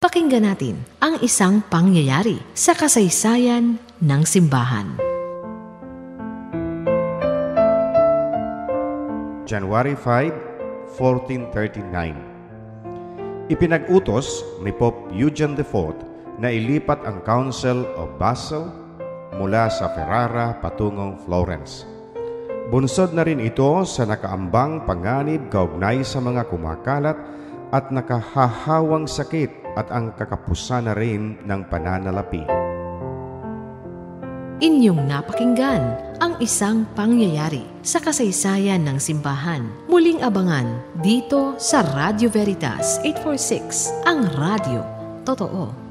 Pakinggan natin ang isang pangyayari sa kasaysayan ng simbahan. January 5, 1439 Ipinag-utos ni Pope Eugene IV na ilipat ang Council of Basel mula sa Ferrara patungong Florence. Bunsod na rin ito sa nakaambang panganib kaugnay sa mga kumakalat at nakahahawang sakit at ang kakapusan na rin ng pananalapi. Inyong napakinggan ang isang pangyayari sa kasaysayan ng simbahan. Muling abangan dito sa Radio Veritas 846, ang radio. Totoo.